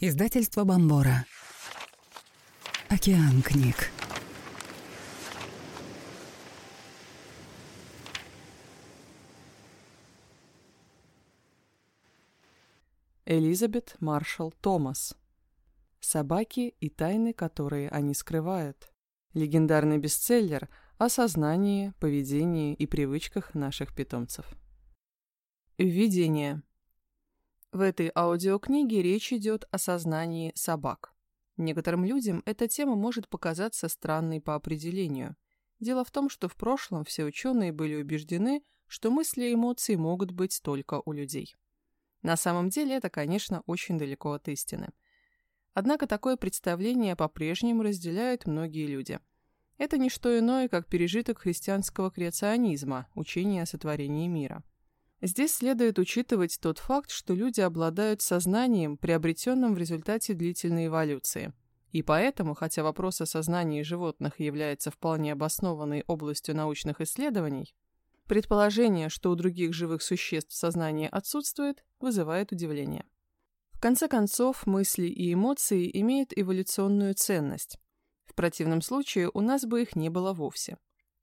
Издательство Бомбора. Океан книг. Элизабет Маршалл Томас. Собаки и тайны, которые они скрывают. Легендарный бестселлер о сознании, поведении и привычках наших питомцев. Введение. В этой аудиокниге речь идет о сознании собак. Некоторым людям эта тема может показаться странной по определению. Дело в том, что в прошлом все ученые были убеждены, что мысли и эмоции могут быть только у людей. На самом деле это, конечно, очень далеко от истины. Однако такое представление по-прежнему разделяют многие люди. Это не что иное, как пережиток христианского креационизма, учения о сотворении мира. Здесь следует учитывать тот факт, что люди обладают сознанием, приобретенным в результате длительной эволюции. И поэтому, хотя вопрос о сознании животных является вполне обоснованной областью научных исследований, предположение, что у других живых существ сознание отсутствует, вызывает удивление. В конце концов, мысли и эмоции имеют эволюционную ценность. В противном случае у нас бы их не было вовсе.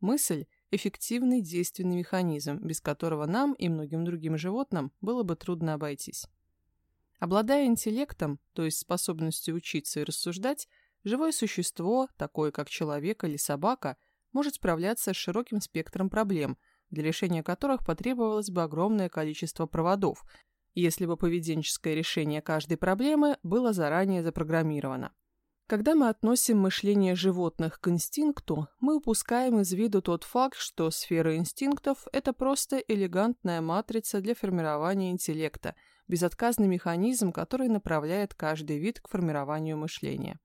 Мысль – эффективный действенный механизм, без которого нам и многим другим животным было бы трудно обойтись. Обладая интеллектом, то есть способностью учиться и рассуждать, живое существо, такое как человек или собака, может справляться с широким спектром проблем, для решения которых потребовалось бы огромное количество проводов, если бы поведенческое решение каждой проблемы было заранее запрограммировано. Когда мы относим мышление животных к инстинкту, мы упускаем из виду тот факт, что сфера инстинктов – это просто элегантная матрица для формирования интеллекта, безотказный механизм, который направляет каждый вид к формированию мышления.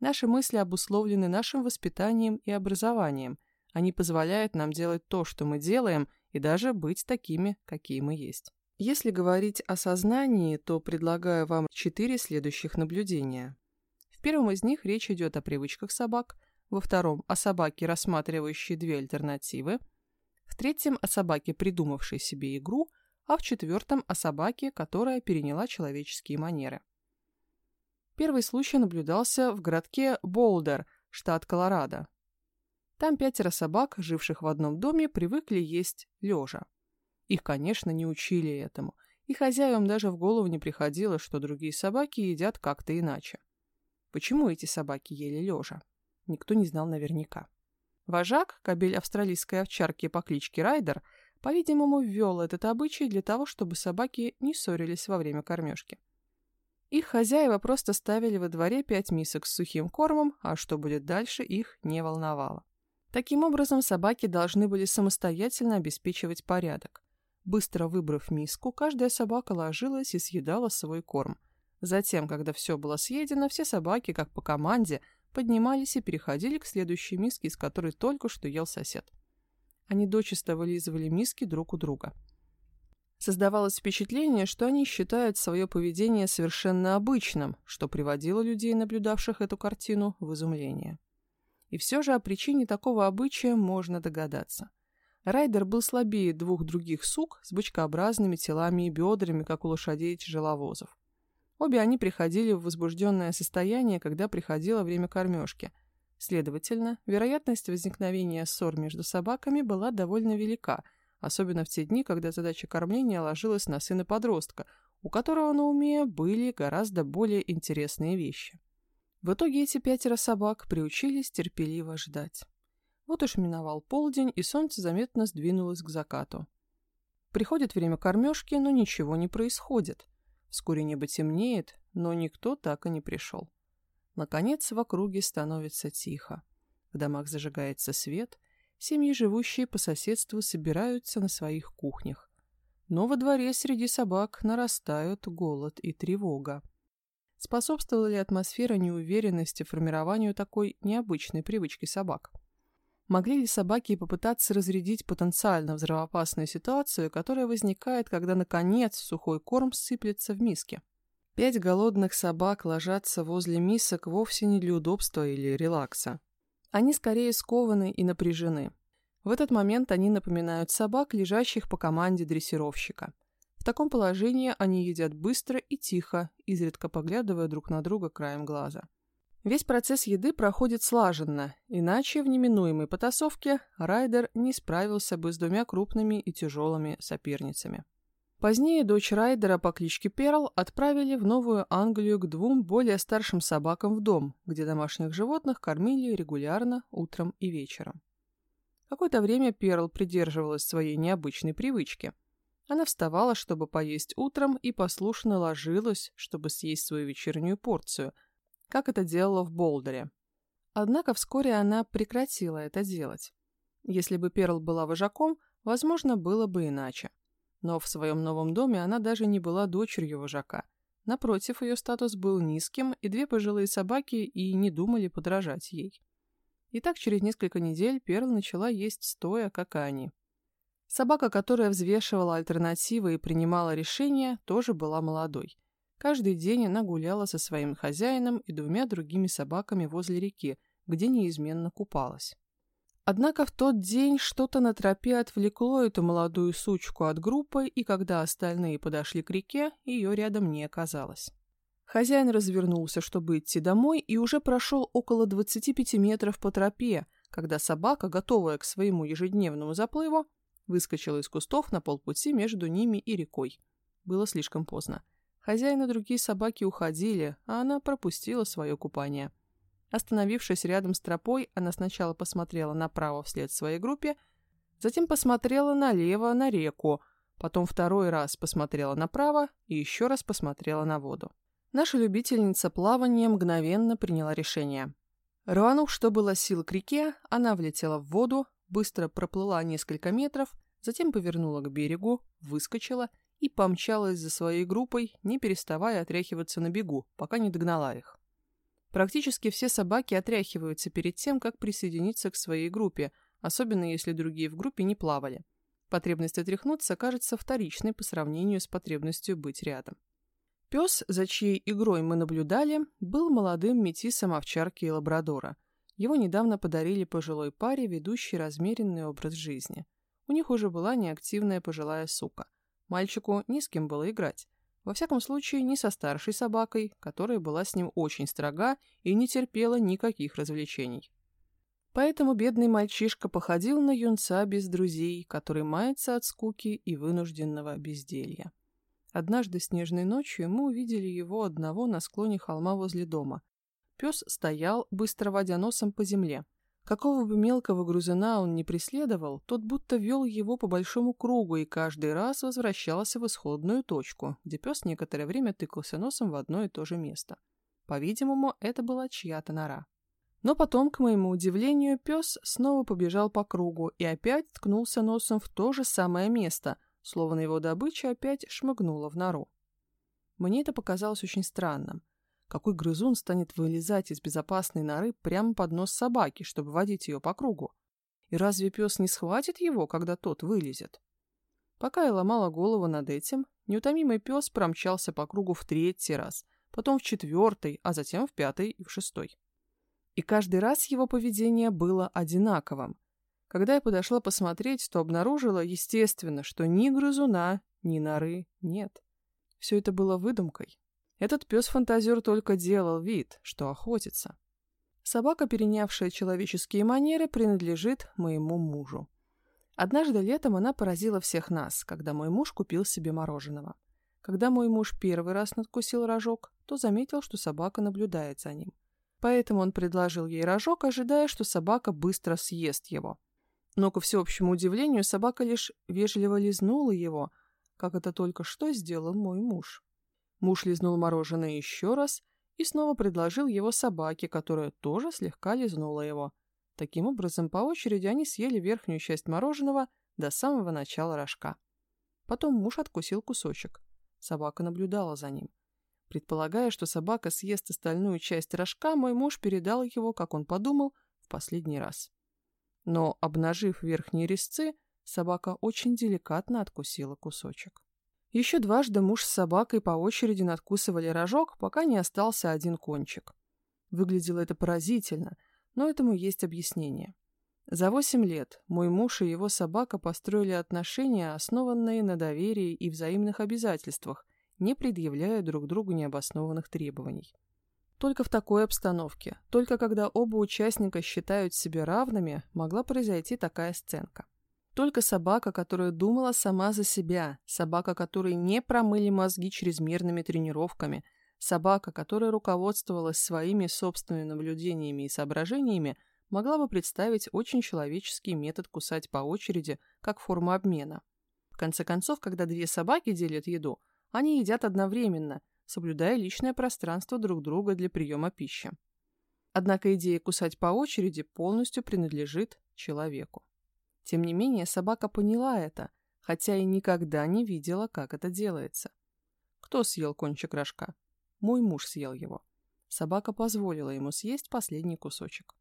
Наши мысли обусловлены нашим воспитанием и образованием. Они позволяют нам делать то, что мы делаем, и даже быть такими, какие мы есть. Если говорить о сознании, то предлагаю вам четыре следующих наблюдения. В первом из них речь идет о привычках собак, во втором – о собаке, рассматривающей две альтернативы, в третьем – о собаке, придумавшей себе игру, а в четвертом – о собаке, которая переняла человеческие манеры. Первый случай наблюдался в городке Болдер, штат Колорадо. Там пятеро собак, живших в одном доме, привыкли есть лежа. Их, конечно, не учили этому, и хозяевам даже в голову не приходило, что другие собаки едят как-то иначе. Почему эти собаки ели лежа? Никто не знал наверняка. Вожак, кобель австралийской овчарки по кличке Райдер, по-видимому, ввел этот обычай для того, чтобы собаки не ссорились во время кормежки. Их хозяева просто ставили во дворе пять мисок с сухим кормом, а что будет дальше, их не волновало. Таким образом, собаки должны были самостоятельно обеспечивать порядок. Быстро выбрав миску, каждая собака ложилась и съедала свой корм – Затем, когда все было съедено, все собаки, как по команде, поднимались и переходили к следующей миске, из которой только что ел сосед. Они дочисто вылизывали миски друг у друга. Создавалось впечатление, что они считают свое поведение совершенно обычным, что приводило людей, наблюдавших эту картину, в изумление. И все же о причине такого обычая можно догадаться. Райдер был слабее двух других сук с бычкообразными телами и бедрами, как у лошадей тяжеловозов. Обе они приходили в возбужденное состояние, когда приходило время кормежки. Следовательно, вероятность возникновения ссор между собаками была довольно велика, особенно в те дни, когда задача кормления ложилась на сына подростка, у которого на уме были гораздо более интересные вещи. В итоге эти пятеро собак приучились терпеливо ждать. Вот уж миновал полдень, и солнце заметно сдвинулось к закату. Приходит время кормежки, но ничего не происходит. Вскоре небо темнеет, но никто так и не пришел. Наконец в округе становится тихо. В домах зажигается свет, семьи, живущие по соседству, собираются на своих кухнях. Но во дворе среди собак нарастают голод и тревога. Способствовала ли атмосфера неуверенности формированию такой необычной привычки собак? Могли ли собаки попытаться разрядить потенциально взрывоопасную ситуацию, которая возникает, когда, наконец, сухой корм сыплется в миске? Пять голодных собак ложатся возле мисок вовсе не для удобства или релакса. Они скорее скованы и напряжены. В этот момент они напоминают собак, лежащих по команде дрессировщика. В таком положении они едят быстро и тихо, изредка поглядывая друг на друга краем глаза. Весь процесс еды проходит слаженно, иначе в неминуемой потасовке Райдер не справился бы с двумя крупными и тяжелыми соперницами. Позднее дочь Райдера по кличке Перл отправили в Новую Англию к двум более старшим собакам в дом, где домашних животных кормили регулярно утром и вечером. Какое-то время Перл придерживалась своей необычной привычки. Она вставала, чтобы поесть утром, и послушно ложилась, чтобы съесть свою вечернюю порцию, как это делала в Болдере. Однако вскоре она прекратила это делать. Если бы Перл была вожаком, возможно, было бы иначе. Но в своем новом доме она даже не была дочерью вожака. Напротив, ее статус был низким, и две пожилые собаки и не думали подражать ей. И так через несколько недель Перл начала есть стоя, как они. Собака, которая взвешивала альтернативы и принимала решения, тоже была молодой. Каждый день она гуляла со своим хозяином и двумя другими собаками возле реки, где неизменно купалась. Однако в тот день что-то на тропе отвлекло эту молодую сучку от группы, и когда остальные подошли к реке, ее рядом не оказалось. Хозяин развернулся, чтобы идти домой, и уже прошел около 25 метров по тропе, когда собака, готовая к своему ежедневному заплыву, выскочила из кустов на полпути между ними и рекой. Было слишком поздно. Хозяин и другие собаки уходили, а она пропустила свое купание. Остановившись рядом с тропой, она сначала посмотрела направо вслед своей группе, затем посмотрела налево на реку, потом второй раз посмотрела направо и еще раз посмотрела на воду. Наша любительница плавания мгновенно приняла решение. Рванув, что было сил к реке, она влетела в воду, быстро проплыла несколько метров, затем повернула к берегу, выскочила и помчалась за своей группой, не переставая отряхиваться на бегу, пока не догнала их. Практически все собаки отряхиваются перед тем, как присоединиться к своей группе, особенно если другие в группе не плавали. Потребность отряхнуться кажется вторичной по сравнению с потребностью быть рядом. Пес, за чьей игрой мы наблюдали, был молодым метисом овчарки и лабрадора. Его недавно подарили пожилой паре, ведущей размеренный образ жизни. У них уже была неактивная пожилая сука. Мальчику не с кем было играть. Во всяком случае, не со старшей собакой, которая была с ним очень строга и не терпела никаких развлечений. Поэтому бедный мальчишка походил на юнца без друзей, который мается от скуки и вынужденного безделья. Однажды снежной ночью мы увидели его одного на склоне холма возле дома. Пес стоял, быстро водя носом по земле. Какого бы мелкого грузина он ни преследовал, тот будто вел его по большому кругу и каждый раз возвращался в исходную точку, где пес некоторое время тыкался носом в одно и то же место. По-видимому, это была чья-то нора. Но потом, к моему удивлению, пес снова побежал по кругу и опять ткнулся носом в то же самое место, словно его добыча опять шмыгнула в нору. Мне это показалось очень странным. Какой грызун станет вылезать из безопасной норы прямо под нос собаки, чтобы водить ее по кругу? И разве пес не схватит его, когда тот вылезет? Пока я ломала голову над этим, неутомимый пес промчался по кругу в третий раз, потом в четвертый, а затем в пятый и в шестой. И каждый раз его поведение было одинаковым. Когда я подошла посмотреть, то обнаружила, естественно, что ни грызуна, ни норы нет. Все это было выдумкой. Этот пес-фантазер только делал вид, что охотится. Собака, перенявшая человеческие манеры, принадлежит моему мужу. Однажды летом она поразила всех нас, когда мой муж купил себе мороженого. Когда мой муж первый раз надкусил рожок, то заметил, что собака наблюдает за ним. Поэтому он предложил ей рожок, ожидая, что собака быстро съест его. Но, ко всеобщему удивлению, собака лишь вежливо лизнула его, как это только что сделал мой муж. Муж лизнул мороженое еще раз и снова предложил его собаке, которая тоже слегка лизнула его. Таким образом, по очереди они съели верхнюю часть мороженого до самого начала рожка. Потом муж откусил кусочек. Собака наблюдала за ним. Предполагая, что собака съест остальную часть рожка, мой муж передал его, как он подумал, в последний раз. Но, обнажив верхние резцы, собака очень деликатно откусила кусочек. Еще дважды муж с собакой по очереди надкусывали рожок, пока не остался один кончик. Выглядело это поразительно, но этому есть объяснение. За восемь лет мой муж и его собака построили отношения, основанные на доверии и взаимных обязательствах, не предъявляя друг другу необоснованных требований. Только в такой обстановке, только когда оба участника считают себя равными, могла произойти такая сценка. Только собака, которая думала сама за себя, собака, которой не промыли мозги чрезмерными тренировками, собака, которая руководствовалась своими собственными наблюдениями и соображениями, могла бы представить очень человеческий метод кусать по очереди, как форму обмена. В конце концов, когда две собаки делят еду, они едят одновременно, соблюдая личное пространство друг друга для приема пищи. Однако идея кусать по очереди полностью принадлежит человеку. Тем не менее, собака поняла это, хотя и никогда не видела, как это делается. Кто съел кончик рожка? Мой муж съел его. Собака позволила ему съесть последний кусочек.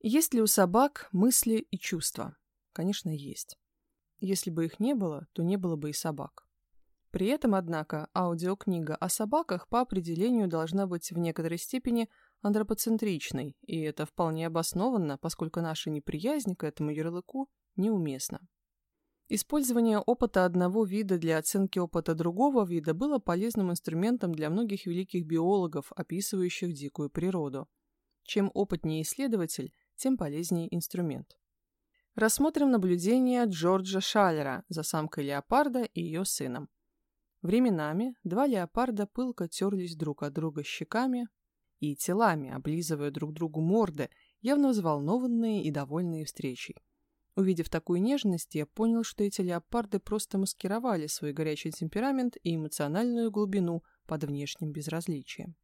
Есть ли у собак мысли и чувства? Конечно, есть. Если бы их не было, то не было бы и собак. При этом, однако, аудиокнига о собаках по определению должна быть в некоторой степени антропоцентричной, и это вполне обоснованно, поскольку наша неприязнь к этому ярлыку неуместно. Использование опыта одного вида для оценки опыта другого вида было полезным инструментом для многих великих биологов, описывающих дикую природу. Чем опытнее исследователь, тем полезнее инструмент. Рассмотрим наблюдения Джорджа Шаллера за самкой леопарда и ее сыном. Временами два леопарда пылко терлись друг от друга щеками и телами, облизывая друг другу морды, явно взволнованные и довольные встречей. Увидев такую нежность, я понял, что эти леопарды просто маскировали свой горячий темперамент и эмоциональную глубину под внешним безразличием.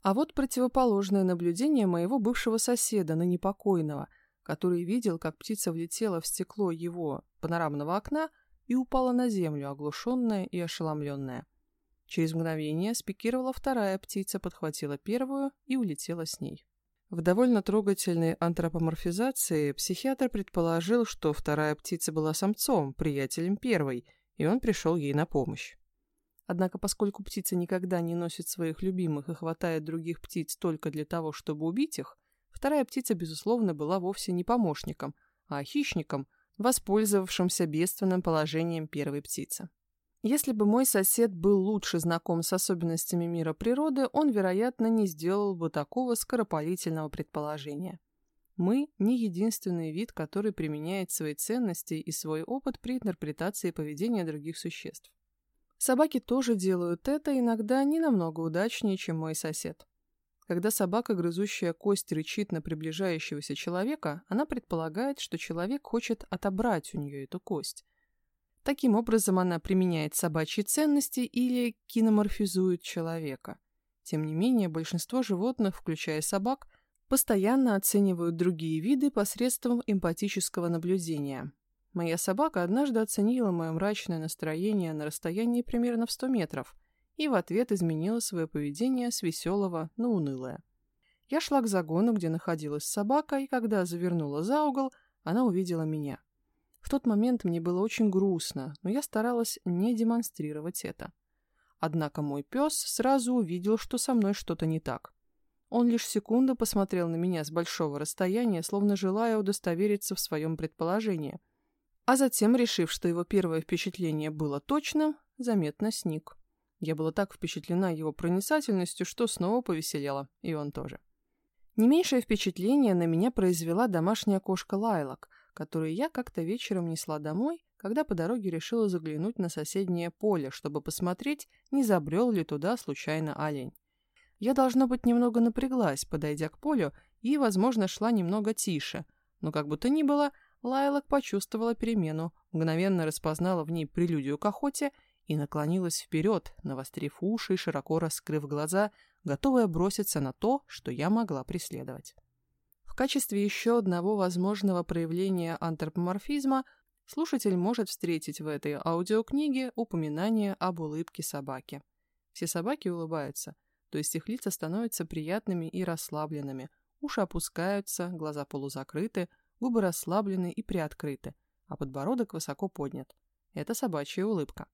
А вот противоположное наблюдение моего бывшего соседа, ныне покойного, который видел, как птица влетела в стекло его панорамного окна и упала на землю, оглушенная и ошеломленная. Через мгновение спикировала вторая птица, подхватила первую и улетела с ней. В довольно трогательной антропоморфизации психиатр предположил, что вторая птица была самцом, приятелем первой, и он пришел ей на помощь. Однако, поскольку птица никогда не носит своих любимых и хватает других птиц только для того, чтобы убить их, вторая птица, безусловно, была вовсе не помощником, а хищником, воспользовавшимся бедственным положением первой птицы. Если бы мой сосед был лучше знаком с особенностями мира природы, он, вероятно, не сделал бы такого скоропалительного предположения. Мы – не единственный вид, который применяет свои ценности и свой опыт при интерпретации поведения других существ. Собаки тоже делают это иногда не намного удачнее, чем мой сосед. Когда собака, грызущая кость, рычит на приближающегося человека, она предполагает, что человек хочет отобрать у нее эту кость. Таким образом, она применяет собачьи ценности или киноморфизует человека. Тем не менее, большинство животных, включая собак, постоянно оценивают другие виды посредством эмпатического наблюдения. Моя собака однажды оценила мое мрачное настроение на расстоянии примерно в 100 метров и в ответ изменила свое поведение с веселого на унылое. Я шла к загону, где находилась собака, и когда завернула за угол, она увидела меня. В тот момент мне было очень грустно, но я старалась не демонстрировать это. Однако мой пес сразу увидел, что со мной что-то не так. Он лишь секунду посмотрел на меня с большого расстояния, словно желая удостовериться в своем предположении. А затем, решив, что его первое впечатление было точным, заметно сник. Я была так впечатлена его проницательностью, что снова повеселела, и он тоже. Не меньшее впечатление на меня произвела домашняя кошка Лайлок, которую я как-то вечером несла домой, когда по дороге решила заглянуть на соседнее поле, чтобы посмотреть, не забрел ли туда случайно олень. Я, должно быть, немного напряглась, подойдя к полю, и, возможно, шла немного тише, но как бы то ни было, Лайлок почувствовала перемену, мгновенно распознала в ней прелюдию к охоте и наклонилась вперед, навострив уши и широко раскрыв глаза, готовая броситься на то, что я могла преследовать. В качестве еще одного возможного проявления антропоморфизма слушатель может встретить в этой аудиокниге упоминание об улыбке собаки. Все собаки улыбаются, то есть их лица становятся приятными и расслабленными, уши опускаются, глаза полузакрыты, губы расслаблены и приоткрыты, а подбородок высоко поднят. Это собачья улыбка.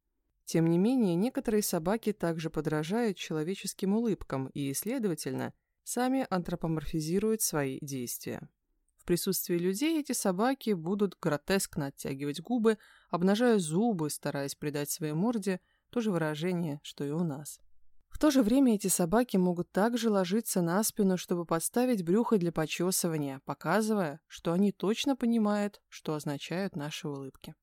Тем не менее, некоторые собаки также подражают человеческим улыбкам и, следовательно, сами антропоморфизируют свои действия. В присутствии людей эти собаки будут гротескно оттягивать губы, обнажая зубы, стараясь придать своей морде то же выражение, что и у нас. В то же время эти собаки могут также ложиться на спину, чтобы подставить брюхо для почесывания, показывая, что они точно понимают, что означают наши улыбки.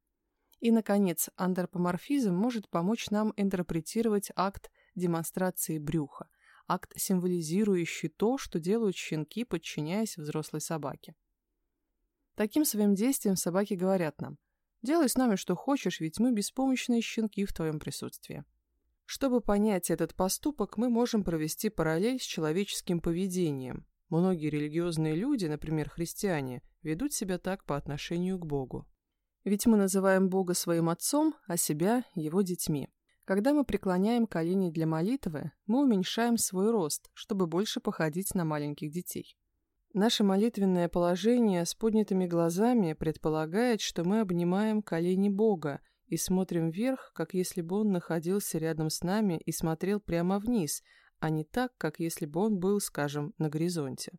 И, наконец, антропоморфизм может помочь нам интерпретировать акт демонстрации брюха, акт, символизирующий то, что делают щенки, подчиняясь взрослой собаке. Таким своим действием собаки говорят нам «Делай с нами что хочешь, ведь мы беспомощные щенки в твоем присутствии». Чтобы понять этот поступок, мы можем провести параллель с человеческим поведением. Многие религиозные люди, например, христиане, ведут себя так по отношению к Богу. Ведь мы называем Бога своим отцом, а себя – его детьми. Когда мы преклоняем колени для молитвы, мы уменьшаем свой рост, чтобы больше походить на маленьких детей. Наше молитвенное положение с поднятыми глазами предполагает, что мы обнимаем колени Бога и смотрим вверх, как если бы он находился рядом с нами и смотрел прямо вниз, а не так, как если бы он был, скажем, на горизонте.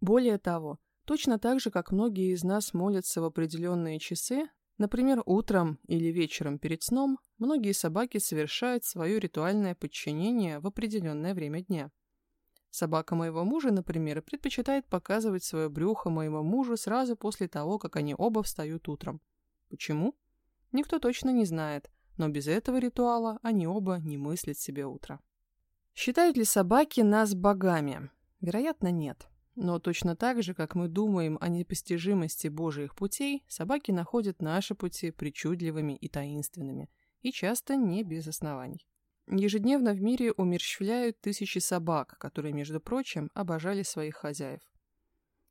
Более того, точно так же, как многие из нас молятся в определенные часы, например, утром или вечером перед сном, многие собаки совершают свое ритуальное подчинение в определенное время дня. Собака моего мужа, например, предпочитает показывать свое брюхо моему мужу сразу после того, как они оба встают утром. Почему? Никто точно не знает, но без этого ритуала они оба не мыслят себе утро. Считают ли собаки нас богами? Вероятно, нет. Но точно так же, как мы думаем о непостижимости Божьих путей, собаки находят наши пути причудливыми и таинственными, и часто не без оснований. Ежедневно в мире умерщвляют тысячи собак, которые, между прочим, обожали своих хозяев.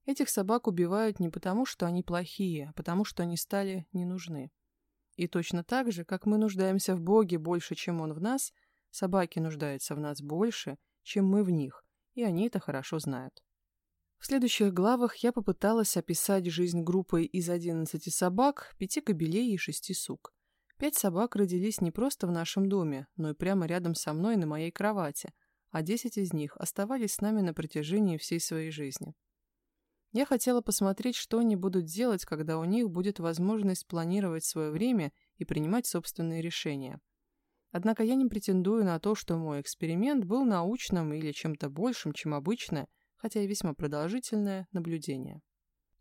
Этих собак убивают не потому, что они плохие, а потому, что они стали не нужны. И точно так же, как мы нуждаемся в Боге больше, чем Он в нас, собаки нуждаются в нас больше, чем мы в них, и они это хорошо знают. В следующих главах я попыталась описать жизнь группы из 11 собак, 5 кобелей и 6 сук. Пять собак родились не просто в нашем доме, но и прямо рядом со мной на моей кровати, а 10 из них оставались с нами на протяжении всей своей жизни. Я хотела посмотреть, что они будут делать, когда у них будет возможность планировать свое время и принимать собственные решения. Однако я не претендую на то, что мой эксперимент был научным или чем-то большим, чем обычное, хотя и весьма продолжительное, наблюдение.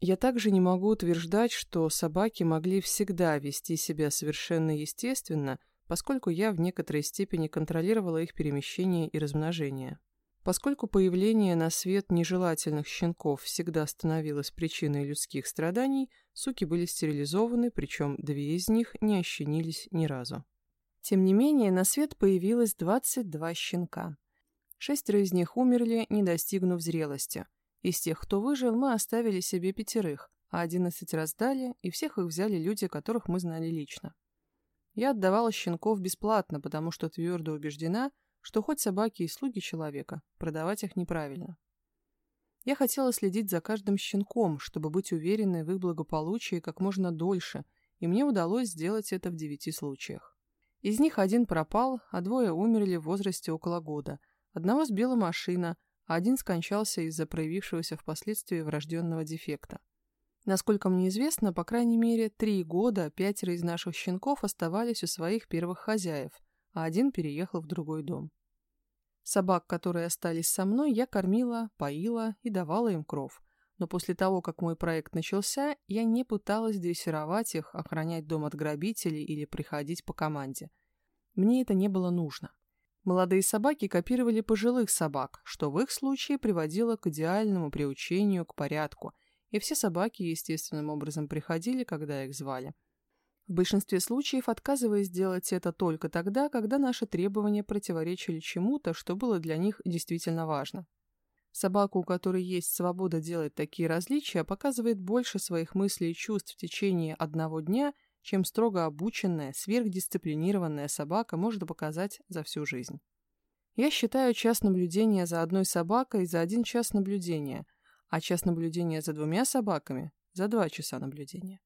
Я также не могу утверждать, что собаки могли всегда вести себя совершенно естественно, поскольку я в некоторой степени контролировала их перемещение и размножение. Поскольку появление на свет нежелательных щенков всегда становилось причиной людских страданий, суки были стерилизованы, причем две из них не ощенились ни разу. Тем не менее, на свет появилось 22 щенка. Шестеро из них умерли, не достигнув зрелости. Из тех, кто выжил, мы оставили себе пятерых, а 11 раздали, и всех их взяли люди, которых мы знали лично. Я отдавала щенков бесплатно, потому что твердо убеждена – что хоть собаки и слуги человека, продавать их неправильно. Я хотела следить за каждым щенком, чтобы быть уверенной в их благополучии как можно дольше, и мне удалось сделать это в девяти случаях. Из них один пропал, а двое умерли в возрасте около года. Одного сбила машина, а один скончался из-за проявившегося впоследствии врожденного дефекта. Насколько мне известно, по крайней мере, три года пятеро из наших щенков оставались у своих первых хозяев, а один переехал в другой дом. Собак, которые остались со мной, я кормила, поила и давала им кров. Но после того, как мой проект начался, я не пыталась дрессировать их, охранять дом от грабителей или приходить по команде. Мне это не было нужно. Молодые собаки копировали пожилых собак, что в их случае приводило к идеальному приучению к порядку, и все собаки естественным образом приходили, когда их звали. В большинстве случаев отказываясь делать это только тогда, когда наши требования противоречили чему-то, что было для них действительно важно. Собака, у которой есть свобода делать такие различия, показывает больше своих мыслей и чувств в течение одного дня, чем строго обученная, сверхдисциплинированная собака может показать за всю жизнь. Я считаю час наблюдения за одной собакой за один час наблюдения, а час наблюдения за двумя собаками за два часа наблюдения.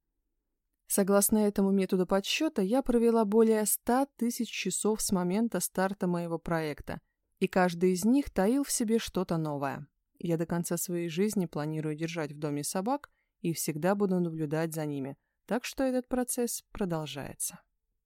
Согласно этому методу подсчета, я провела более 100 тысяч часов с момента старта моего проекта, и каждый из них таил в себе что-то новое. Я до конца своей жизни планирую держать в доме собак, и всегда буду наблюдать за ними, так что этот процесс продолжается.